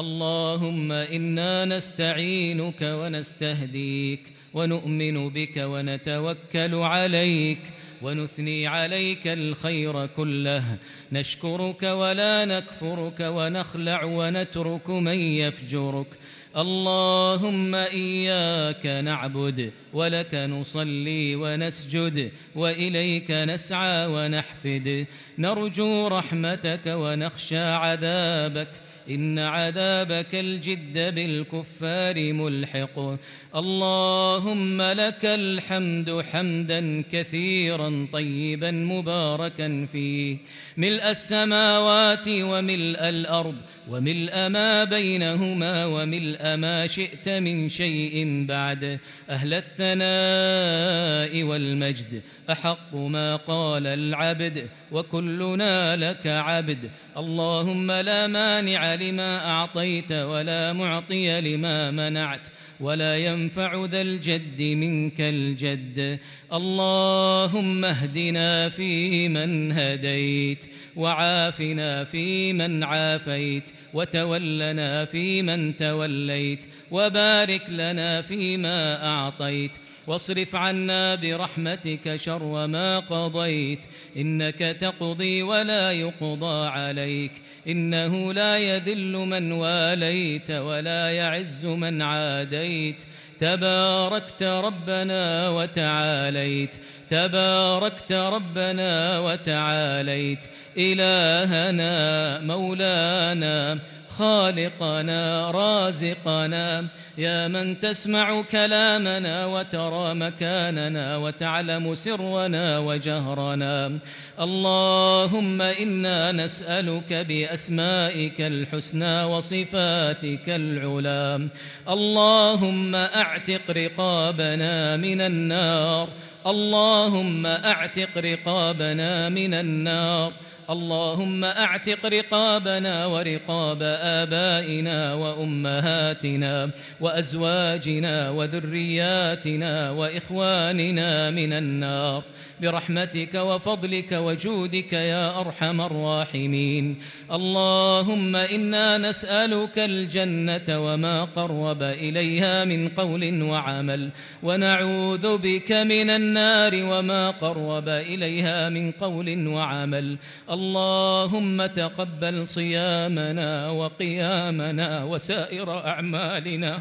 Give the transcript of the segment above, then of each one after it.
اللهم إنا نستعينك ونستهديك ونؤمن بك ونتوكل عليك ونثني عليك الخير كله. نشكرك ولا نكفرك ونخلع ونترك من يفجرك. اللهم إياك نعبد ولك نصلي ونسجد وإليك نسعى ونحفد. نرجو رحمتك ونخشى عذابك. إن عذابك الجد بالكفار ملحق. اللهم لك الحمد حمدا كثيرا طيبا مباركا فيه ملء السماوات وملء الأرض وملء ما بينهما وملء ما شئت من شيء بعد أهل الثناء والمجد أحق ما قال العبد وكلنا لك عبد اللهم لا مانع لما أعطيت ولا معطي لما منعت ولا ينفع ذا الجد منك الجد اللهم اهدنا فيمن هديت وعافنا فيمن عافيت وتولنا فيمن توليت توليت وبارك لنا فيما أعطيت واصرف عنا برحمتك شر ما قضيت إنك تقضي ولا يقضى عليك إنه لا يذل من واليت ولا يعز من عاديت تباركت ربنا وتعاليت تباركت ربنا وتعاليت إلهنا مولانا خالقنا رازقنا. يا من تسمع كلامنا وترى مكاننا وتعلم سرنا وجهرنا. اللهم إنا نسألك بأسمائك الحسنى وصفاتك العلى. اللهم أعتق رقابنا من النار. اللهم أعتق رقابنا من النار. اللهم أعتق رقابنا ورقاب آبائنا وأمهاتنا وأزواجنا وذرياتنا وإخواننا من النار. برحمتك وفضلك وجودك يا أرحم الراحمين. اللهم إنا نسألك الجنة وما قرب إليها من قول وعمل. ونعوذ بك من النار وما قرب إليها من قول وعمل. اللهم تقبل صيامنا وقيامنا وسائر أعمالنا.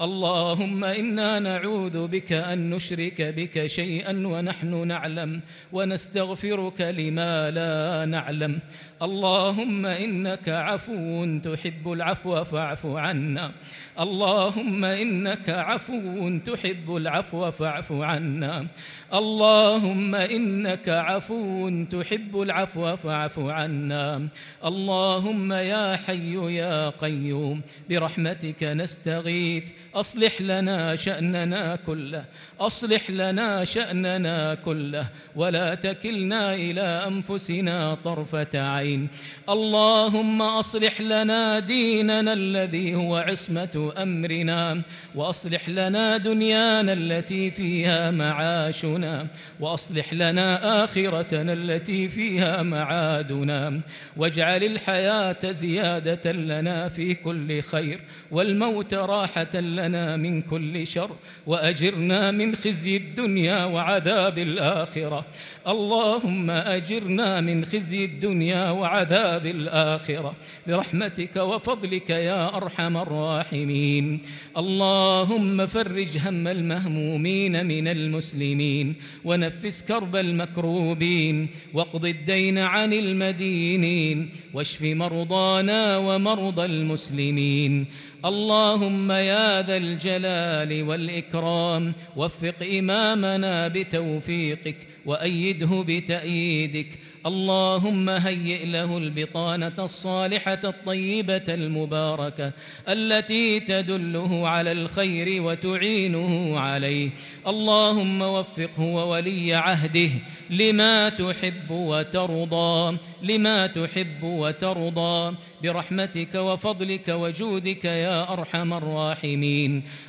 اللهم إنا نعوذ بك أن نشرك بك شيئا ونحن نعلم ونستغفرك لما لا نعلم. اللهم إنك عفو تحب العفو فاعف عنا. اللهم إنك عفو تحب العفو فاعف عنا. اللهم إنك عفو تحب العفو فاعف عنا. اللهم يا حي يا قيوم برحمتك نستغيث أصلح لنا شأننا كله أصلح لنا شأننا كله ولا تكلنا إلى أنفسنا طرفة عين. اللهم أصلح لنا ديننا الذي هو عصمة أمرنا وأصلح لنا دنيانا التي فيها معاشنا وأصلح لنا آخرتنا التي فيها معادنا. واجعل الحياة زيادة لنا في كل خير والموت راحة لنا من كل شر؟ وأجرنا من خزي الدنيا وعذاب الآخرة. اللهم أجرنا من خزي الدنيا وعذاب الآخرة. برحمتك وفضلك يا أرحم الراحمين. اللهم فرج هم المهمومين من المسلمين. ونفس كرب المكروبين. واقض الدين عن المدينين. واشف مرضانا ومرضى المسلمين. اللهم يا ذا الجلال والإكرام. وفق إمامنا بتوفيقك وأيده بتأييدك. اللهم هيئ له البطانة الصالحة الطيبة المباركة التي تدله على الخير وتعينه عليه. اللهم وفقه وولي عهده لما تحب وترضى لما تحب وترضى. برحمتك وفضلك وجودك يا أرحم الراحمين.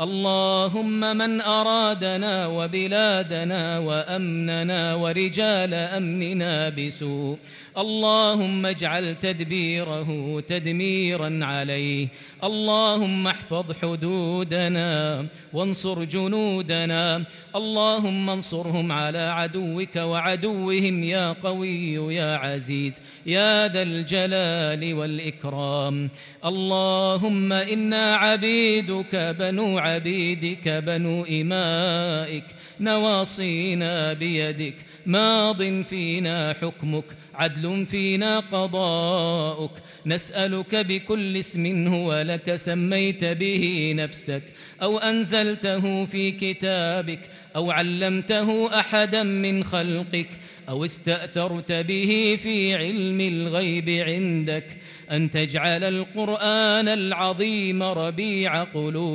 اللهم من أرادنا وبلادنا وأمننا ورجال أمننا بسوء. اللهم اجعل تدبيره تدميرا عليه. اللهم احفظ حدودنا وانصر جنودنا. اللهم انصرهم على عدوك وعدوهم يا قوي يا عزيز. يا ذا الجلال والإكرام. اللهم إنا عبيدك بنو عبيدك بنو إمائك نواصينا بيدك ماض فينا حكمك عدل فينا قضاؤك. نسألك بكل اسم هو لك سميت به نفسك أو أنزلته في كتابك أو علمته أحدا من خلقك أو استأثرت به في علم الغيب عندك. أن تجعل القرآن العظيم ربيع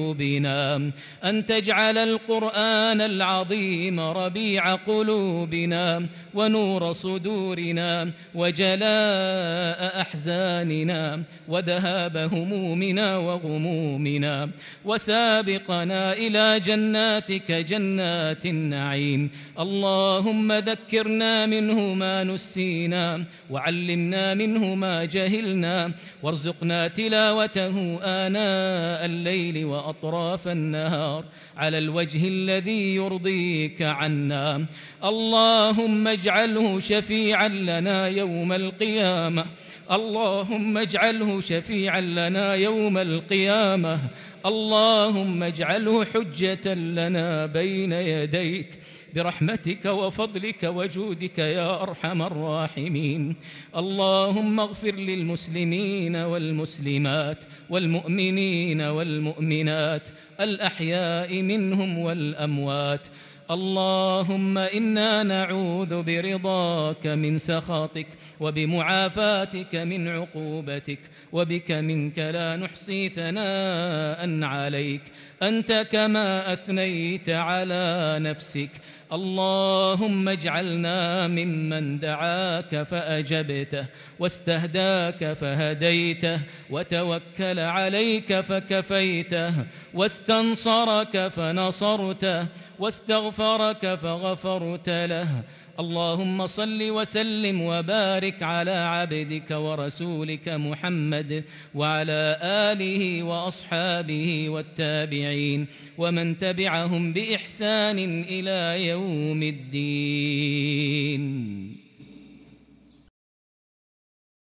قلوبنا. أن تجعل القرآن العظيم ربيع قلوبنا ونور صدورنا وجلاء أحزاننا وذهاب همومنا وغمومنا. وسابقنا إلى جناتك جنات النعيم. اللهم ذكرنا منه ما نسينا وعلمنا منه ما جهلنا. وارزقنا تلاوته آناء الليل وأطراف النهار على الوجه الذي يرضيك عنا. اللهم اجعله شفيعا لنا يوم القيامة. اللهم اجعله شفيعا لنا يوم القيامة. اللهم اجعله حجة لنا بين يديك. برحمتك وفضلك وجودك يا أرحم الراحمين. اللهم اغفر للمسلمين والمسلمات والمؤمنين والمؤمنات الأحياء منهم والأموات اللهم إنا نعوذ برضاك من سخطك وبمعافاتك من عقوبتك وبك منك لا نحصي ثناء عليك. أنت كما أثنيت على نفسك. اللهم اجعلنا ممن دعاك فأجبته واستهداك فهديته وتوكل عليك فكفيته واستنصرك فنصرته واستغفرك فغفرت له. اللهم صل وسلم وبارك على عبدك ورسولك محمد وعلى آله وأصحابه والتابعين ومن تبعهم بإحسان إلى يوم الدين.